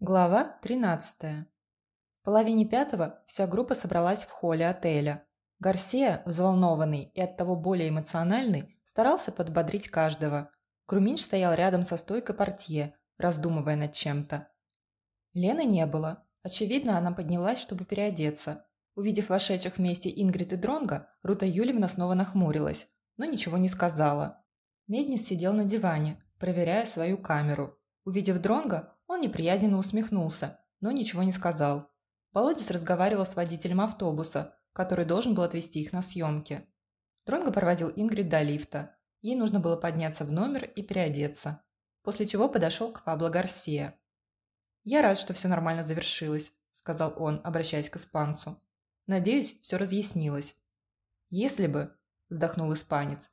Глава 13. В половине пятого вся группа собралась в холле отеля. Гарсия, взволнованный и оттого более эмоциональный, старался подбодрить каждого. Круминч стоял рядом со стойкой портье, раздумывая над чем-то. Лены не было. Очевидно, она поднялась, чтобы переодеться. Увидев вошедших вместе Ингрид и Дронга, Рута Юлевна снова нахмурилась, но ничего не сказала. Меднис сидел на диване, проверяя свою камеру. Увидев Дронга, он неприязненно усмехнулся, но ничего не сказал. Володис разговаривал с водителем автобуса, который должен был отвезти их на съемки. Дронго проводил Ингрид до лифта. Ей нужно было подняться в номер и переодеться. После чего подошел к Пабло Гарсия. «Я рад, что все нормально завершилось», – сказал он, обращаясь к испанцу. «Надеюсь, все разъяснилось». «Если бы», – вздохнул испанец.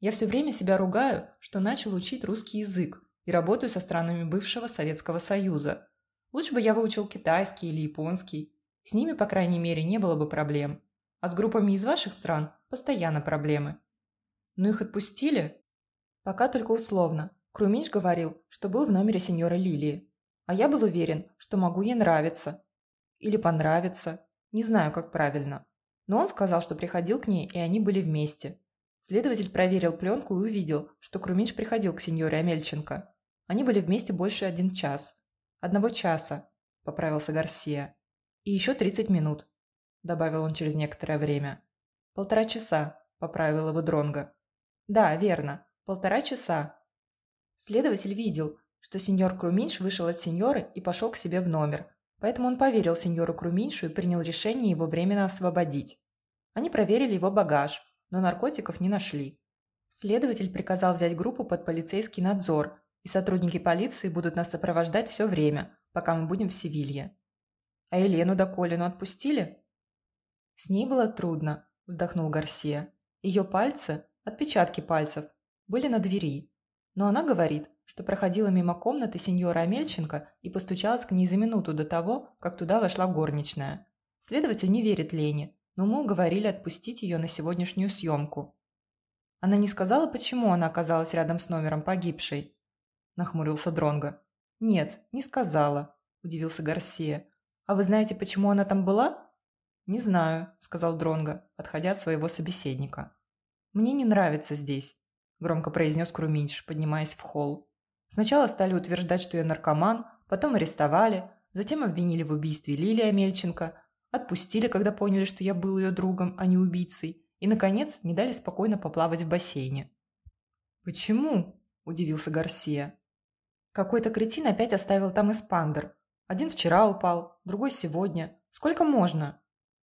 «Я все время себя ругаю, что начал учить русский язык, и работаю со странами бывшего Советского Союза. Лучше бы я выучил китайский или японский. С ними, по крайней мере, не было бы проблем. А с группами из ваших стран постоянно проблемы. Но их отпустили? Пока только условно. Круминч говорил, что был в номере сеньора Лилии. А я был уверен, что могу ей нравиться. Или понравиться. Не знаю, как правильно. Но он сказал, что приходил к ней, и они были вместе. Следователь проверил пленку и увидел, что Круминч приходил к сеньоре Амельченко. Они были вместе больше один час. Одного часа, поправился Гарсия. И еще тридцать минут, добавил он через некоторое время. Полтора часа, поправил его Дронго. Да, верно, полтора часа. Следователь видел, что сеньор Круминш вышел от сеньоры и пошел к себе в номер, поэтому он поверил сеньору Круминшу и принял решение его временно освободить. Они проверили его багаж, но наркотиков не нашли. Следователь приказал взять группу под полицейский надзор и сотрудники полиции будут нас сопровождать все время, пока мы будем в Севилье. А Елену да Колину отпустили? С ней было трудно, вздохнул Гарсия. Ее пальцы, отпечатки пальцев, были на двери. Но она говорит, что проходила мимо комнаты сеньора Амельченко и постучалась к ней за минуту до того, как туда вошла горничная. Следователь не верит Лене, но мы уговорили отпустить ее на сегодняшнюю съемку. Она не сказала, почему она оказалась рядом с номером погибшей нахмурился Дронго. «Нет, не сказала», – удивился Гарсия. «А вы знаете, почему она там была?» «Не знаю», – сказал Дронго, отходя от своего собеседника. «Мне не нравится здесь», – громко произнес Круминч, поднимаясь в холл. «Сначала стали утверждать, что я наркоман, потом арестовали, затем обвинили в убийстве Лилии Амельченко, отпустили, когда поняли, что я был ее другом, а не убийцей, и, наконец, не дали спокойно поплавать в бассейне». «Почему?» – удивился Гарсия. Какой-то кретин опять оставил там эспандер. Один вчера упал, другой сегодня. Сколько можно?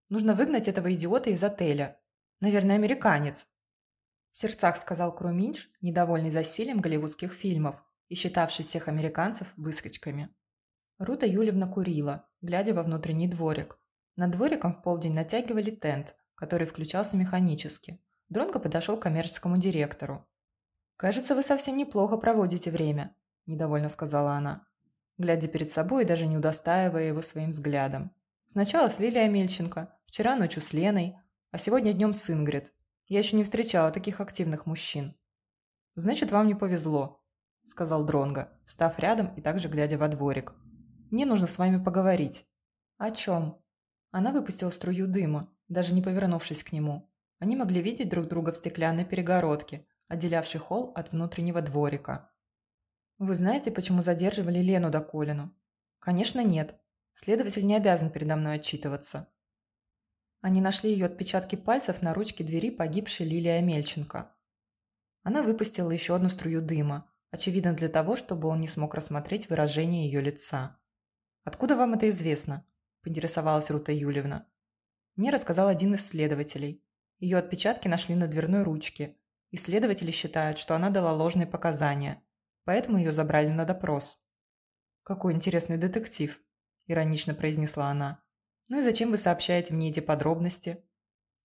Нужно выгнать этого идиота из отеля. Наверное, американец. В сердцах сказал Круминч, недовольный засилием голливудских фильмов и считавший всех американцев выскочками. Рута Юлевна курила, глядя во внутренний дворик. Над двориком в полдень натягивали тент, который включался механически. Дронго подошел к коммерческому директору. «Кажется, вы совсем неплохо проводите время. – недовольно сказала она, глядя перед собой и даже не удостаивая его своим взглядом. «Сначала с Лилией Амельченко, вчера ночью с Леной, а сегодня днем с Ингрид. Я еще не встречала таких активных мужчин». «Значит, вам не повезло», – сказал Дронго, став рядом и также глядя во дворик. «Мне нужно с вами поговорить». «О чем?» Она выпустила струю дыма, даже не повернувшись к нему. Они могли видеть друг друга в стеклянной перегородке, отделявшей холл от внутреннего дворика. Вы знаете, почему задерживали Лену Доколину? Конечно, нет. Следователь не обязан передо мной отчитываться. Они нашли ее отпечатки пальцев на ручке двери погибшей Лилии Амельченко. Она выпустила еще одну струю дыма, очевидно для того, чтобы он не смог рассмотреть выражение ее лица. «Откуда вам это известно?» – поинтересовалась Рута Юлевна. Мне рассказал один из следователей. Ее отпечатки нашли на дверной ручке. Исследователи считают, что она дала ложные показания – поэтому ее забрали на допрос. «Какой интересный детектив», – иронично произнесла она. «Ну и зачем вы сообщаете мне эти подробности?»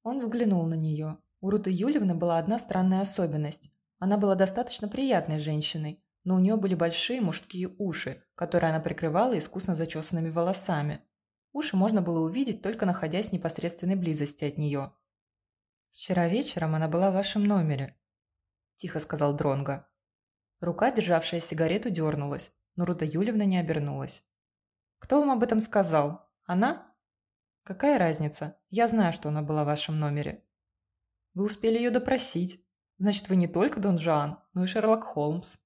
Он взглянул на нее. У Руты Юльевны была одна странная особенность. Она была достаточно приятной женщиной, но у нее были большие мужские уши, которые она прикрывала искусно зачесанными волосами. Уши можно было увидеть, только находясь в непосредственной близости от нее. «Вчера вечером она была в вашем номере», – тихо сказал Дронго. Рука, державшая сигарету, дернулась, но Рута Юлевна не обернулась. Кто вам об этом сказал? Она? Какая разница? Я знаю, что она была в вашем номере. Вы успели ее допросить. Значит, вы не только Дон Жуан, но и Шерлок Холмс,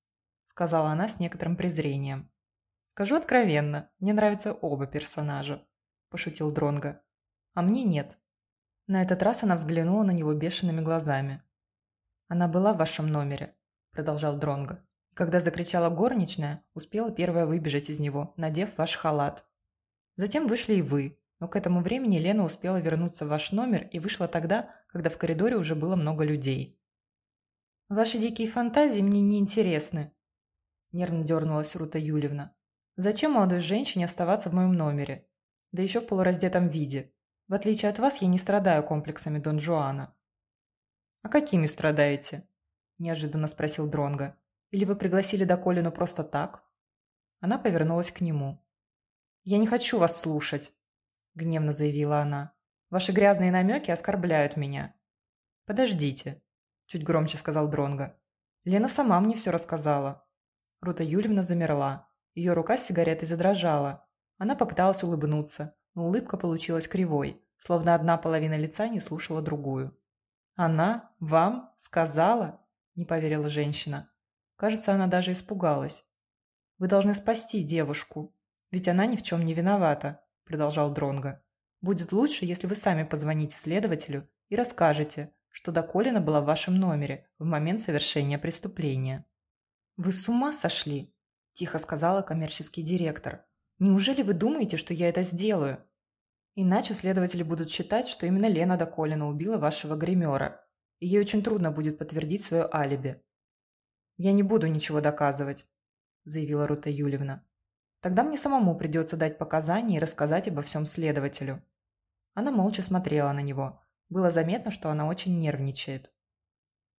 сказала она с некоторым презрением. Скажу откровенно, мне нравятся оба персонажа, пошутил Дронго. А мне нет. На этот раз она взглянула на него бешеными глазами. Она была в вашем номере, продолжал Дронго. Когда закричала горничная, успела первая выбежать из него, надев ваш халат. Затем вышли и вы, но к этому времени Лена успела вернуться в ваш номер и вышла тогда, когда в коридоре уже было много людей. «Ваши дикие фантазии мне не интересны», – нервно дернулась Рута Юлевна. «Зачем молодой женщине оставаться в моем номере? Да еще в полураздетом виде. В отличие от вас, я не страдаю комплексами Дон Жуана». «А какими страдаете?» – неожиданно спросил Дронга. Или вы пригласили Доколину просто так?» Она повернулась к нему. «Я не хочу вас слушать», – гневно заявила она. «Ваши грязные намеки оскорбляют меня». «Подождите», – чуть громче сказал Дронго. «Лена сама мне все рассказала». Рута Юльевна замерла. Ее рука с сигаретой задрожала. Она попыталась улыбнуться, но улыбка получилась кривой, словно одна половина лица не слушала другую. «Она? Вам? Сказала?» – не поверила женщина. Кажется, она даже испугалась. «Вы должны спасти девушку, ведь она ни в чем не виновата», – продолжал Дронго. «Будет лучше, если вы сами позвоните следователю и расскажете, что Доколина была в вашем номере в момент совершения преступления». «Вы с ума сошли?» – тихо сказала коммерческий директор. «Неужели вы думаете, что я это сделаю?» Иначе следователи будут считать, что именно Лена Доколина убила вашего гримера, ей очень трудно будет подтвердить свое алиби. «Я не буду ничего доказывать», – заявила Рута Юлевна. «Тогда мне самому придется дать показания и рассказать обо всем следователю». Она молча смотрела на него. Было заметно, что она очень нервничает.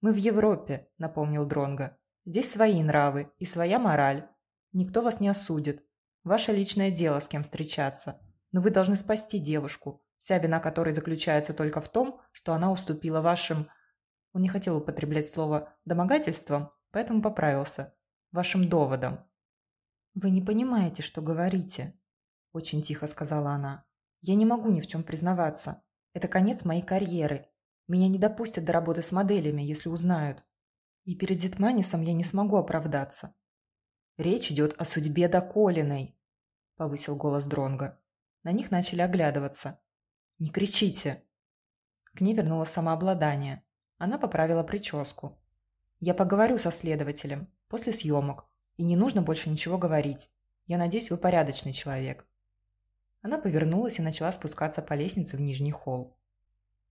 «Мы в Европе», – напомнил Дронго. «Здесь свои нравы и своя мораль. Никто вас не осудит. Ваше личное дело, с кем встречаться. Но вы должны спасти девушку, вся вина которой заключается только в том, что она уступила вашим...» Он не хотел употреблять слово «домогательством», поэтому поправился. Вашим доводом. «Вы не понимаете, что говорите», – очень тихо сказала она. «Я не могу ни в чем признаваться. Это конец моей карьеры. Меня не допустят до работы с моделями, если узнают. И перед Дитманисом я не смогу оправдаться». «Речь идет о судьбе Доколиной», – повысил голос Дронга. На них начали оглядываться. «Не кричите!» К ней вернулось самообладание. Она поправила прическу. Я поговорю со следователем после съемок, и не нужно больше ничего говорить. Я надеюсь, вы порядочный человек». Она повернулась и начала спускаться по лестнице в нижний холл.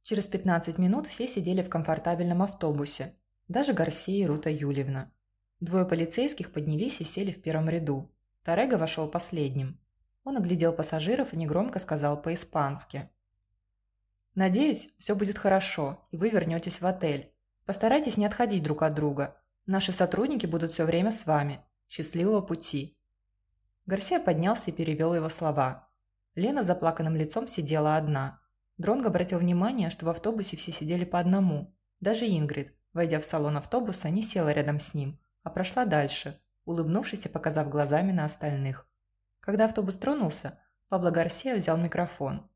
Через 15 минут все сидели в комфортабельном автобусе, даже Гарсия и Рута Юлевна. Двое полицейских поднялись и сели в первом ряду. Тарега вошел последним. Он оглядел пассажиров и негромко сказал по-испански. «Надеюсь, все будет хорошо, и вы вернетесь в отель. Постарайтесь не отходить друг от друга. Наши сотрудники будут все время с вами. Счастливого пути». Гарсия поднялся и перевел его слова. Лена с заплаканным лицом сидела одна. Дронго обратил внимание, что в автобусе все сидели по одному. Даже Ингрид, войдя в салон автобуса, не села рядом с ним, а прошла дальше, улыбнувшись и показав глазами на остальных. Когда автобус тронулся, Пабло Гарсия взял микрофон.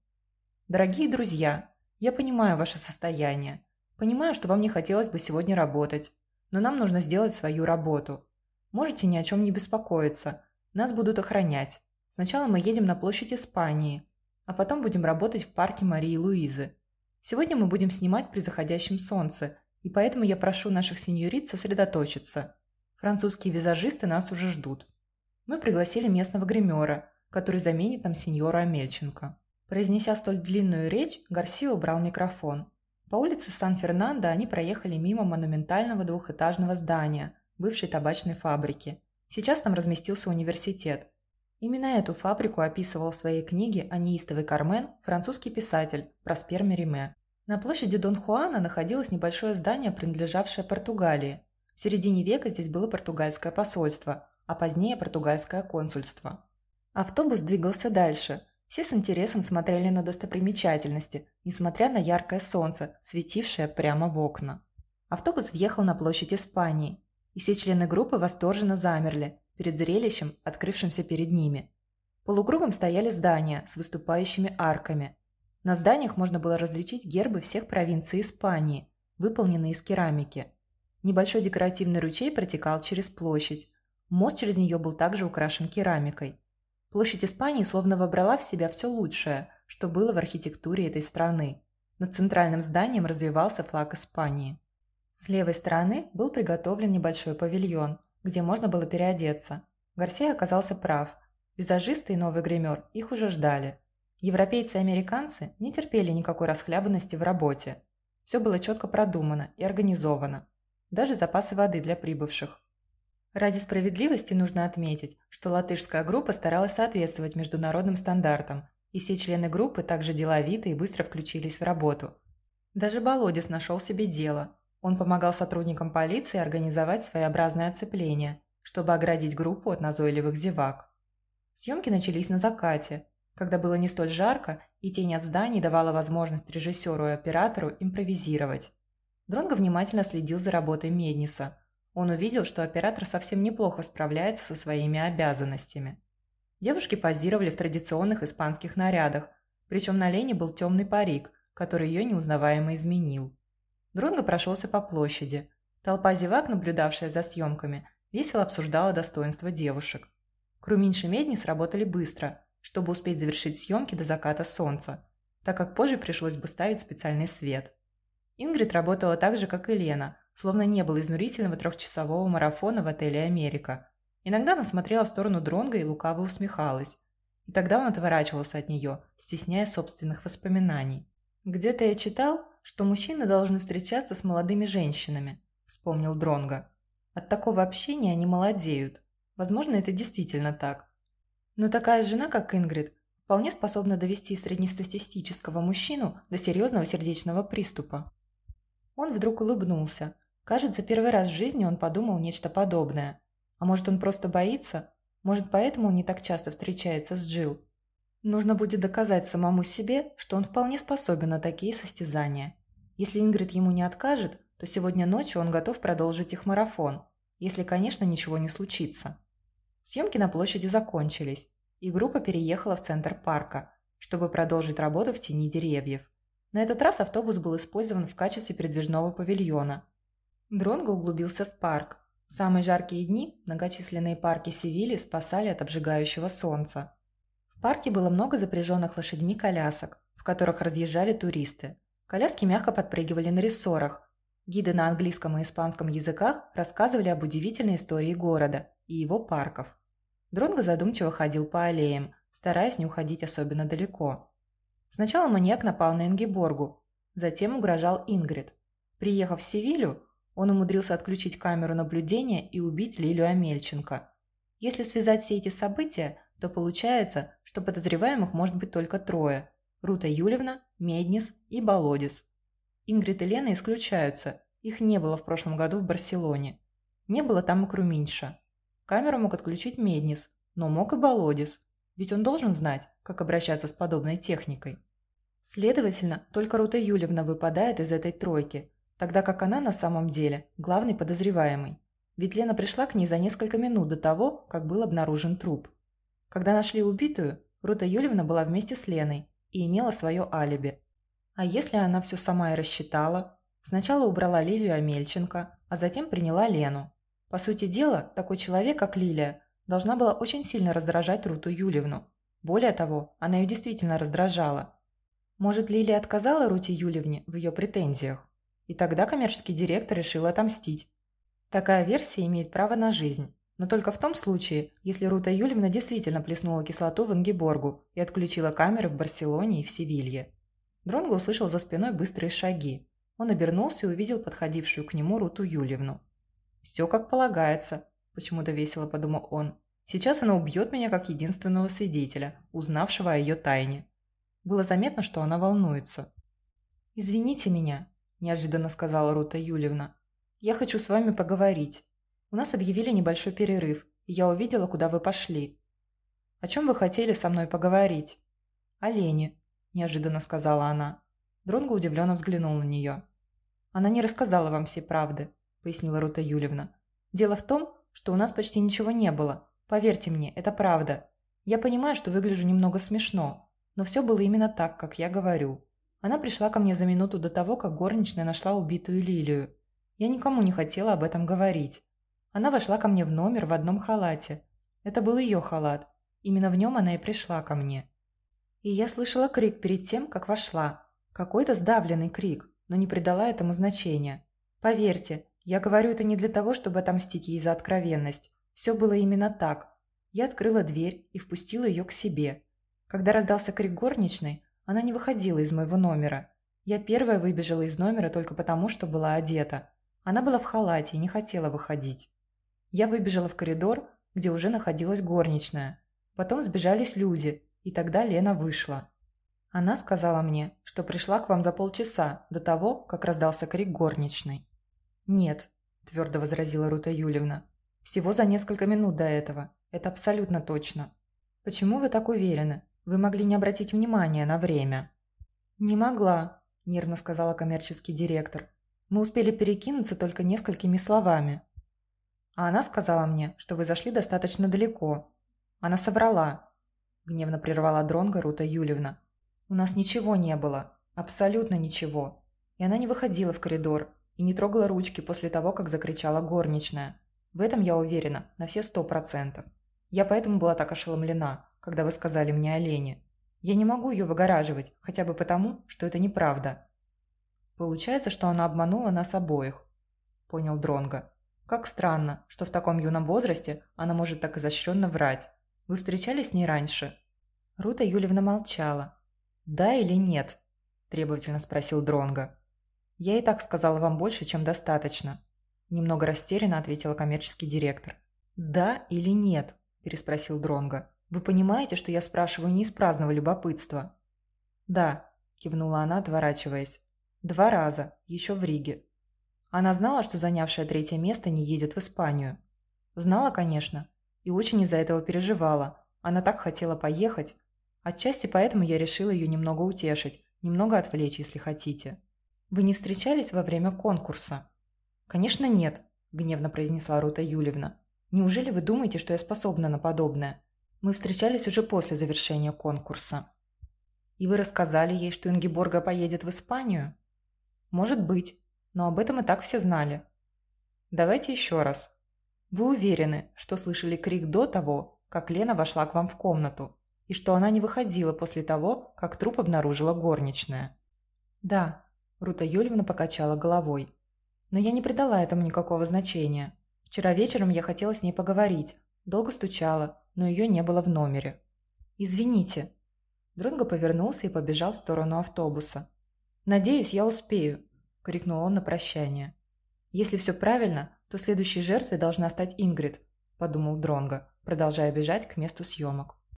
«Дорогие друзья, я понимаю ваше состояние. Понимаю, что вам не хотелось бы сегодня работать, но нам нужно сделать свою работу. Можете ни о чем не беспокоиться. Нас будут охранять. Сначала мы едем на площадь Испании, а потом будем работать в парке Марии Луизы. Сегодня мы будем снимать при заходящем солнце, и поэтому я прошу наших сеньорит сосредоточиться. Французские визажисты нас уже ждут. Мы пригласили местного гримера, который заменит нам сеньора Амельченко. Произнеся столь длинную речь, Гарсио убрал микрофон. По улице Сан-Фернандо они проехали мимо монументального двухэтажного здания, бывшей табачной фабрики. Сейчас там разместился университет. Именно эту фабрику описывал в своей книге о неистовый Кармен французский писатель Проспер Мериме. На площади Дон Хуана находилось небольшое здание, принадлежавшее Португалии. В середине века здесь было португальское посольство, а позднее португальское консульство. Автобус двигался дальше, все с интересом смотрели на достопримечательности, несмотря на яркое солнце, светившее прямо в окна. Автобус въехал на площадь Испании, и все члены группы восторженно замерли перед зрелищем, открывшимся перед ними. Полукругом стояли здания с выступающими арками. На зданиях можно было различить гербы всех провинций Испании, выполненные из керамики. Небольшой декоративный ручей протекал через площадь. Мост через нее был также украшен керамикой. Площадь Испании словно вобрала в себя все лучшее, что было в архитектуре этой страны. Над центральным зданием развивался флаг Испании. С левой стороны был приготовлен небольшой павильон, где можно было переодеться. Гарсия оказался прав. Визажисты и новый гример их уже ждали. Европейцы и американцы не терпели никакой расхлябанности в работе. Все было четко продумано и организовано. Даже запасы воды для прибывших. Ради справедливости нужно отметить, что латышская группа старалась соответствовать международным стандартам, и все члены группы также деловито и быстро включились в работу. Даже Болодис нашел себе дело. Он помогал сотрудникам полиции организовать своеобразное оцепление, чтобы оградить группу от назойливых зевак. Съемки начались на закате, когда было не столь жарко, и тень от зданий давала возможность режиссеру и оператору импровизировать. Дронго внимательно следил за работой Медниса. Он увидел, что оператор совсем неплохо справляется со своими обязанностями. Девушки позировали в традиционных испанских нарядах, причем на Лене был темный парик, который ее неузнаваемо изменил. Дронго прошелся по площади. Толпа зевак, наблюдавшая за съемками, весело обсуждала достоинства девушек. Круминш и Меднис работали быстро – чтобы успеть завершить съемки до заката солнца, так как позже пришлось бы ставить специальный свет. Ингрид работала так же, как и Лена, словно не было изнурительного трехчасового марафона в отеле «Америка». Иногда она смотрела в сторону Дронга и лукаво усмехалась. И тогда он отворачивался от нее, стесняя собственных воспоминаний. «Где-то я читал, что мужчины должны встречаться с молодыми женщинами», – вспомнил Дронга. «От такого общения они молодеют. Возможно, это действительно так. Но такая жена, как Ингрид, вполне способна довести среднестатистического мужчину до серьезного сердечного приступа. Он вдруг улыбнулся. Кажется, первый раз в жизни он подумал нечто подобное. А может, он просто боится? Может, поэтому он не так часто встречается с Джилл? Нужно будет доказать самому себе, что он вполне способен на такие состязания. Если Ингрид ему не откажет, то сегодня ночью он готов продолжить их марафон, если, конечно, ничего не случится. Съемки на площади закончились, и группа переехала в центр парка, чтобы продолжить работу в тени деревьев. На этот раз автобус был использован в качестве передвижного павильона. Дронго углубился в парк. В самые жаркие дни многочисленные парки Севили спасали от обжигающего солнца. В парке было много запряженных лошадьми колясок, в которых разъезжали туристы. Коляски мягко подпрыгивали на рессорах. Гиды на английском и испанском языках рассказывали об удивительной истории города и его парков. Дронго задумчиво ходил по аллеям, стараясь не уходить особенно далеко. Сначала маньяк напал на Ингеборгу, затем угрожал Ингрид. Приехав в Севилью, он умудрился отключить камеру наблюдения и убить Лилию Амельченко. Если связать все эти события, то получается, что подозреваемых может быть только трое – Рута Юлевна, Меднис и Болодис. Ингрид и Лена исключаются, их не было в прошлом году в Барселоне. Не было там и Круминша. Камеру мог отключить Меднис, но мог и Болодис, ведь он должен знать, как обращаться с подобной техникой. Следовательно, только Рута Юлевна выпадает из этой тройки, тогда как она на самом деле главный подозреваемый. Ведь Лена пришла к ней за несколько минут до того, как был обнаружен труп. Когда нашли убитую, Рута Юлевна была вместе с Леной и имела свое алиби. А если она все сама и рассчитала? Сначала убрала Лилию Амельченко, а затем приняла Лену. По сути дела, такой человек, как Лилия, должна была очень сильно раздражать Руту Юлевну. Более того, она ее действительно раздражала. Может, Лилия отказала Руте Юлевне в ее претензиях? И тогда коммерческий директор решил отомстить. Такая версия имеет право на жизнь, но только в том случае, если Рута Юлевна действительно плеснула кислоту в Ингеборгу и отключила камеры в Барселоне и в Севилье. Дронго услышал за спиной быстрые шаги. Он обернулся и увидел подходившую к нему Руту Юлевну. «Все как полагается», – почему-то весело подумал он. «Сейчас она убьет меня как единственного свидетеля, узнавшего о ее тайне». Было заметно, что она волнуется. «Извините меня», – неожиданно сказала Рута Юлевна. «Я хочу с вами поговорить. У нас объявили небольшой перерыв, и я увидела, куда вы пошли. О чем вы хотели со мной поговорить?» «О Лене», – неожиданно сказала она. Дронго удивленно взглянул на нее. «Она не рассказала вам всей правды пояснила Рута Юлевна. «Дело в том, что у нас почти ничего не было. Поверьте мне, это правда. Я понимаю, что выгляжу немного смешно, но все было именно так, как я говорю. Она пришла ко мне за минуту до того, как горничная нашла убитую Лилию. Я никому не хотела об этом говорить. Она вошла ко мне в номер в одном халате. Это был ее халат. Именно в нем она и пришла ко мне. И я слышала крик перед тем, как вошла. Какой-то сдавленный крик, но не придала этому значения. Поверьте, я говорю это не для того, чтобы отомстить ей за откровенность. Все было именно так. Я открыла дверь и впустила ее к себе. Когда раздался крик горничной, она не выходила из моего номера. Я первая выбежала из номера только потому, что была одета. Она была в халате и не хотела выходить. Я выбежала в коридор, где уже находилась горничная. Потом сбежались люди, и тогда Лена вышла. Она сказала мне, что пришла к вам за полчаса до того, как раздался крик горничной. «Нет», – твердо возразила Рута Юлевна. «Всего за несколько минут до этого. Это абсолютно точно. Почему вы так уверены? Вы могли не обратить внимания на время». «Не могла», – нервно сказала коммерческий директор. «Мы успели перекинуться только несколькими словами». А она сказала мне, что вы зашли достаточно далеко. Она соврала. Гневно прервала Дронга Рута Юлевна. У нас ничего не было. Абсолютно ничего. И она не выходила в коридор и не трогала ручки после того, как закричала горничная. В этом я уверена, на все сто процентов. Я поэтому была так ошеломлена, когда вы сказали мне о Лене. Я не могу ее выгораживать, хотя бы потому, что это неправда. Получается, что она обманула нас обоих, понял Дронга. Как странно, что в таком юном возрасте она может так изощренно врать. Вы встречались с ней раньше? Рута Юлевна молчала, «Да или нет?» – требовательно спросил Дронга. «Я и так сказала вам больше, чем достаточно», – немного растерянно ответила коммерческий директор. «Да или нет?» – переспросил Дронга. «Вы понимаете, что я спрашиваю не из праздного любопытства?» «Да», – кивнула она, отворачиваясь. «Два раза, еще в Риге». Она знала, что занявшая третье место не едет в Испанию. Знала, конечно, и очень из-за этого переживала. Она так хотела поехать, Отчасти поэтому я решила ее немного утешить, немного отвлечь, если хотите. Вы не встречались во время конкурса? Конечно, нет, гневно произнесла Рута Юлевна. Неужели вы думаете, что я способна на подобное? Мы встречались уже после завершения конкурса. И вы рассказали ей, что Ингеборга поедет в Испанию? Может быть, но об этом и так все знали. Давайте еще раз. Вы уверены, что слышали крик до того, как Лена вошла к вам в комнату? и что она не выходила после того, как труп обнаружила горничная. «Да», – Рута Юльевна покачала головой. «Но я не придала этому никакого значения. Вчера вечером я хотела с ней поговорить. Долго стучала, но ее не было в номере. Извините». Дронго повернулся и побежал в сторону автобуса. «Надеюсь, я успею», – крикнул он на прощание. «Если все правильно, то следующей жертвой должна стать Ингрид», – подумал Дронго, продолжая бежать к месту съемок.